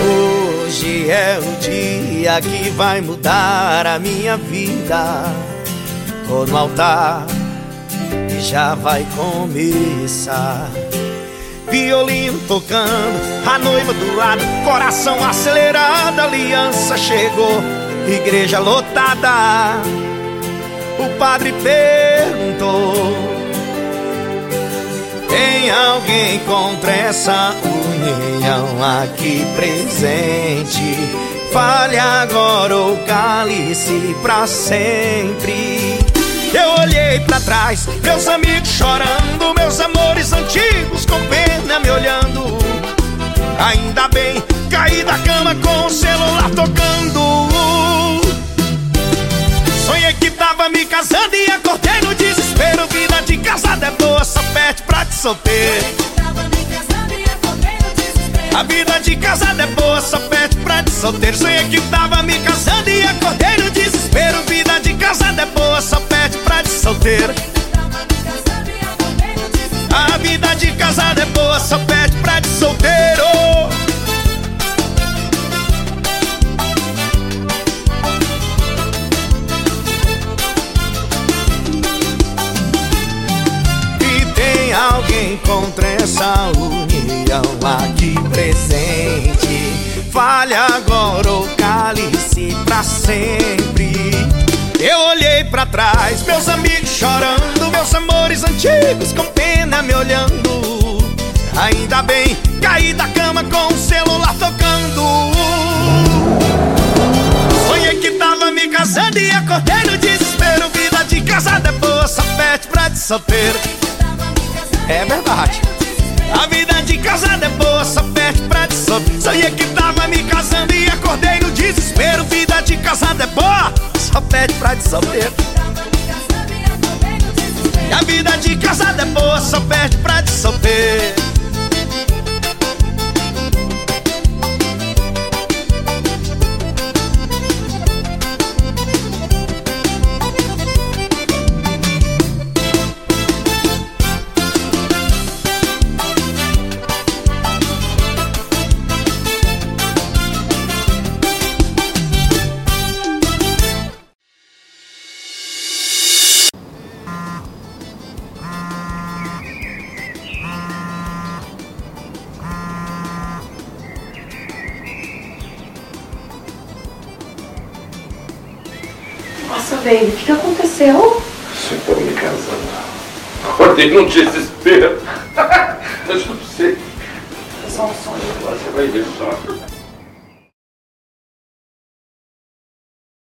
Hoje é o dia que vai mudar a minha vida. Tô no altar e já vai começar. Violino tocando, a noiva do lado, coração acelerado, aliança chegou, igreja lotada. Padre perguntou: Tem alguém contra essa união aqui presente? Fale agora ou cale-se pra sempre. Eu olhei pra trás, meus amigos chorando, meus amores antigos com pena me olhando. Ainda bem, caí da cama com o celular tocando. Casando e acordei no desespero. Vida de casada é boa, só perde pra te solteiro. A vida de casada é boa, só perde pra te solteiro. Sonhei que tava me casando e acordei no desespero. Vida de casada é boa, só perde pra te solteiro. A vida de casada é boa, só perde pra te solteiro. Alguém contra essa união aqui presente. Fale agora ou cale-se pra sempre. Eu olhei pra trás, meus amigos chorando, meus amores antigos com pena me olhando. Ainda bem, caí da cama com o celular tocando. Sonhei que tava me casando e acordei no desespero. Vida de casada é boa, só perde pra de solteiro. É verdade. A vida de casada é boa, só perde pra de solteiro. Sonhei que tava me casando e acordei no desespero. Vida de casada é boa, só perde pra. E a vida de casada é boa, só perde pra baby, o que, aconteceu? Você tá me casando. Acordei num desespero. Eu não sei. É só um sonho. Você vai ver só.